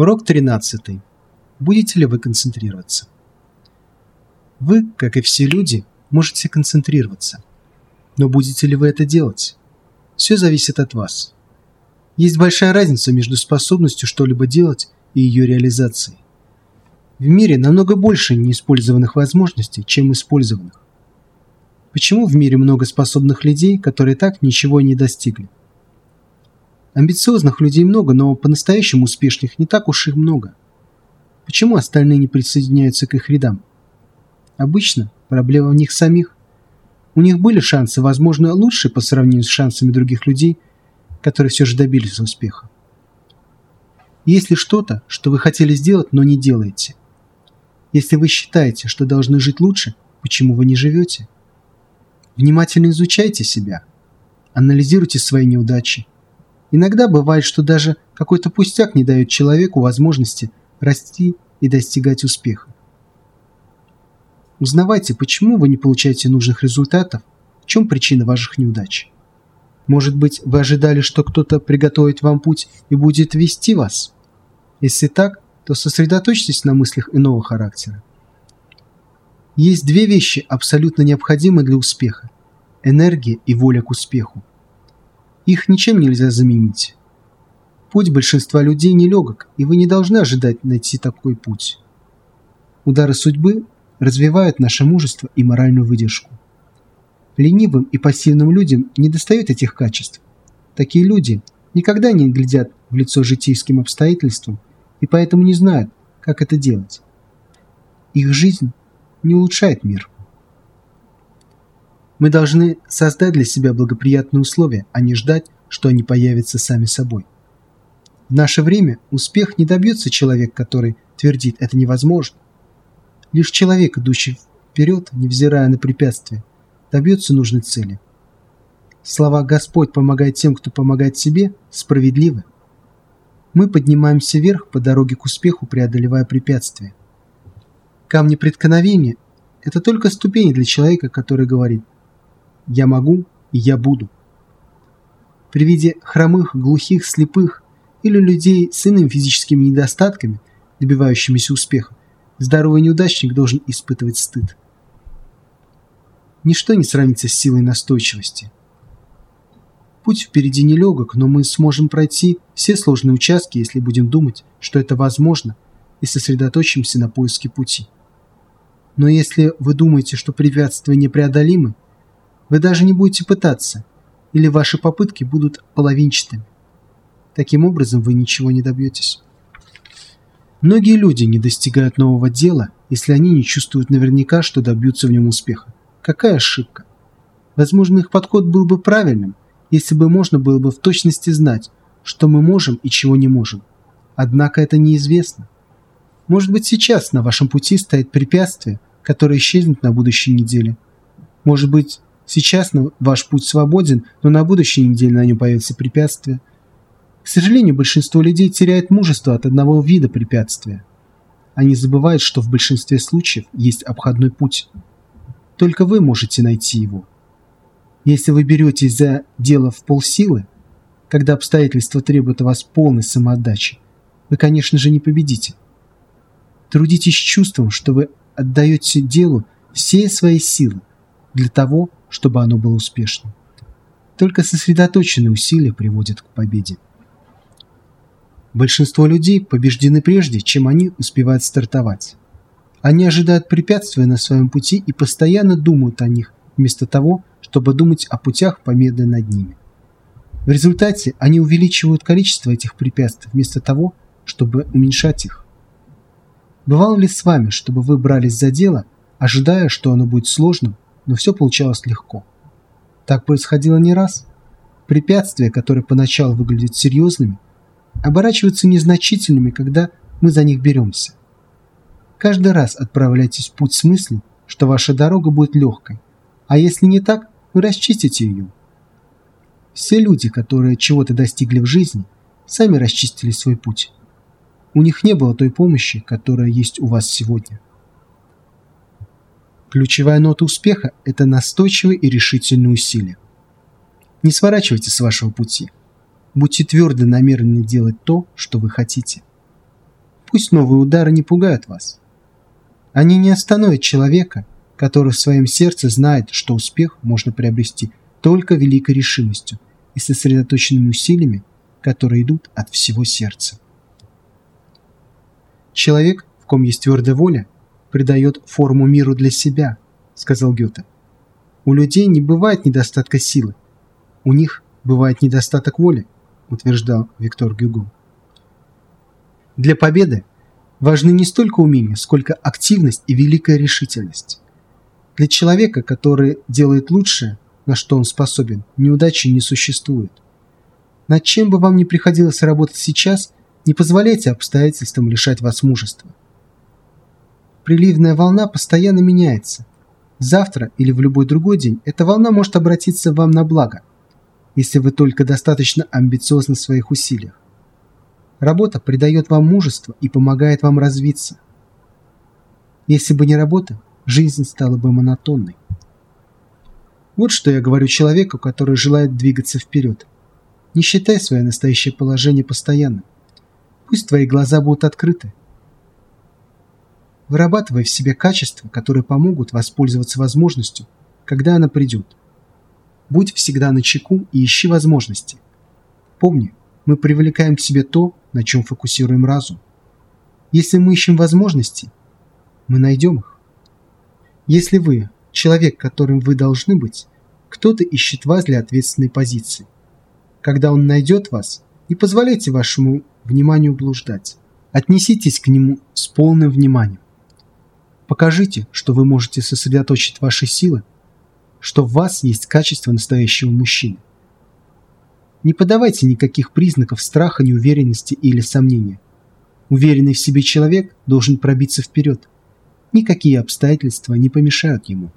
Урок 13. Будете ли вы концентрироваться? Вы, как и все люди, можете концентрироваться. Но будете ли вы это делать? Все зависит от вас. Есть большая разница между способностью что-либо делать и ее реализацией. В мире намного больше неиспользованных возможностей, чем использованных. Почему в мире много способных людей, которые так ничего не достигли? Амбициозных людей много, но по-настоящему успешных не так уж и много. Почему остальные не присоединяются к их рядам? Обычно проблема в них самих. У них были шансы, возможно, лучше по сравнению с шансами других людей, которые все же добились успеха. Есть ли что-то, что вы хотели сделать, но не делаете? Если вы считаете, что должны жить лучше, почему вы не живете? Внимательно изучайте себя. Анализируйте свои неудачи. Иногда бывает, что даже какой-то пустяк не дает человеку возможности расти и достигать успеха. Узнавайте, почему вы не получаете нужных результатов, в чем причина ваших неудач. Может быть, вы ожидали, что кто-то приготовит вам путь и будет вести вас? Если так, то сосредоточьтесь на мыслях иного характера. Есть две вещи, абсолютно необходимые для успеха – энергия и воля к успеху. Их ничем нельзя заменить. Путь большинства людей нелегок, и вы не должны ожидать найти такой путь. Удары судьбы развивают наше мужество и моральную выдержку. Ленивым и пассивным людям недостает этих качеств. Такие люди никогда не глядят в лицо житейским обстоятельствам и поэтому не знают, как это делать. Их жизнь не улучшает мир. Мы должны создать для себя благоприятные условия, а не ждать, что они появятся сами собой. В наше время успех не добьется человек, который твердит «это невозможно». Лишь человек, идущий вперед, невзирая на препятствия, добьется нужной цели. Слова «Господь помогает тем, кто помогает себе» справедливы. Мы поднимаемся вверх по дороге к успеху, преодолевая препятствия. Камни преткновения – это только ступени для человека, который говорит «Я могу и я буду». При виде хромых, глухих, слепых или людей с иными физическими недостатками, добивающимися успеха, здоровый неудачник должен испытывать стыд. Ничто не сравнится с силой настойчивости. Путь впереди нелегок, но мы сможем пройти все сложные участки, если будем думать, что это возможно, и сосредоточимся на поиске пути. Но если вы думаете, что препятствия непреодолимы, вы даже не будете пытаться, или ваши попытки будут половинчатыми. Таким образом вы ничего не добьетесь. Многие люди не достигают нового дела, если они не чувствуют наверняка, что добьются в нем успеха. Какая ошибка? Возможно, их подход был бы правильным, если бы можно было бы в точности знать, что мы можем и чего не можем. Однако это неизвестно. Может быть, сейчас на вашем пути стоит препятствие, которое исчезнет на будущей неделе. Может быть, Сейчас ваш путь свободен, но на будущей неделе на нем появятся препятствия. К сожалению, большинство людей теряет мужество от одного вида препятствия. Они забывают, что в большинстве случаев есть обходной путь. Только вы можете найти его. Если вы беретесь за дело в полсилы, когда обстоятельства требуют от вас полной самоотдачи, вы, конечно же, не победите. Трудитесь чувством, что вы отдаете делу все свои силы для того, чтобы оно было успешным. Только сосредоточенные усилия приводят к победе. Большинство людей побеждены прежде, чем они успевают стартовать. Они ожидают препятствия на своем пути и постоянно думают о них, вместо того, чтобы думать о путях победы над ними. В результате они увеличивают количество этих препятствий, вместо того, чтобы уменьшать их. Бывало ли с вами, чтобы вы брались за дело, ожидая, что оно будет сложным, но все получалось легко. Так происходило не раз. Препятствия, которые поначалу выглядят серьезными, оборачиваются незначительными, когда мы за них беремся. Каждый раз отправляйтесь в путь с мыслью, что ваша дорога будет легкой, а если не так, вы расчистите ее. Все люди, которые чего-то достигли в жизни, сами расчистили свой путь. У них не было той помощи, которая есть у вас сегодня. Ключевая нота успеха – это настойчивые и решительные усилия. Не сворачивайте с вашего пути. Будьте твердо намерены делать то, что вы хотите. Пусть новые удары не пугают вас. Они не остановят человека, который в своем сердце знает, что успех можно приобрести только великой решимостью и сосредоточенными усилиями, которые идут от всего сердца. Человек, в ком есть твердая воля, придает форму миру для себя, сказал Гёте. У людей не бывает недостатка силы. У них бывает недостаток воли, утверждал Виктор Гюго. Для победы важны не столько умения, сколько активность и великая решительность. Для человека, который делает лучшее, на что он способен, неудачи не существует. Над чем бы вам ни приходилось работать сейчас, не позволяйте обстоятельствам лишать вас мужества. Приливная волна постоянно меняется. Завтра или в любой другой день эта волна может обратиться вам на благо, если вы только достаточно амбициозны в своих усилиях. Работа придает вам мужество и помогает вам развиться. Если бы не работа, жизнь стала бы монотонной. Вот что я говорю человеку, который желает двигаться вперед. Не считай свое настоящее положение постоянным. Пусть твои глаза будут открыты. Вырабатывай в себе качества, которые помогут воспользоваться возможностью, когда она придет. Будь всегда на чеку и ищи возможности. Помни, мы привлекаем к себе то, на чем фокусируем разум. Если мы ищем возможности, мы найдем их. Если вы – человек, которым вы должны быть, кто-то ищет вас для ответственной позиции. Когда он найдет вас, не позволяйте вашему вниманию блуждать. Отнеситесь к нему с полным вниманием. Покажите, что вы можете сосредоточить ваши силы, что в вас есть качество настоящего мужчины. Не подавайте никаких признаков страха, неуверенности или сомнения. Уверенный в себе человек должен пробиться вперед. Никакие обстоятельства не помешают ему.